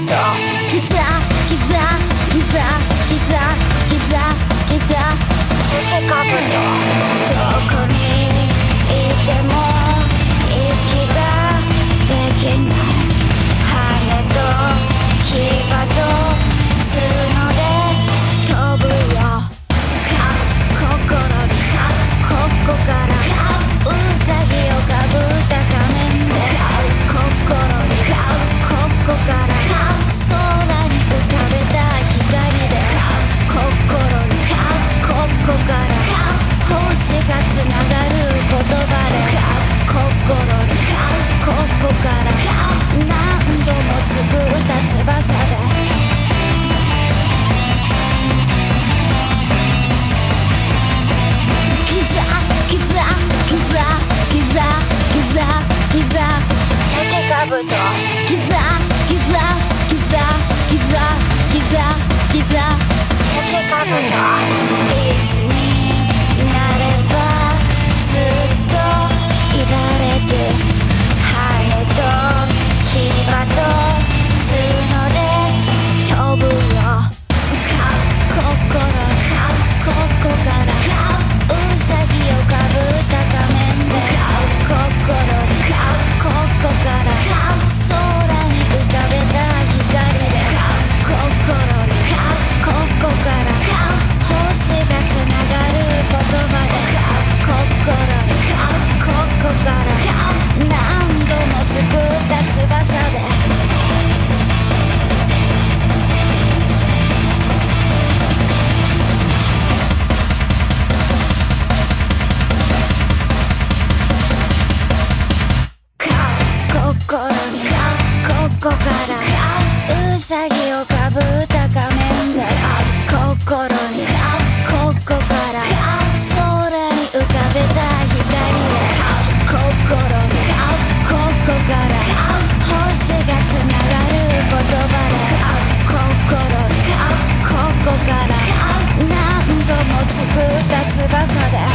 ギザギザギザギつながる言葉で心にここからこからうさぎをかぶった仮面が心にここから空に浮かべた光へ心にここから星がつながる言葉で心にここから何度も作った翼で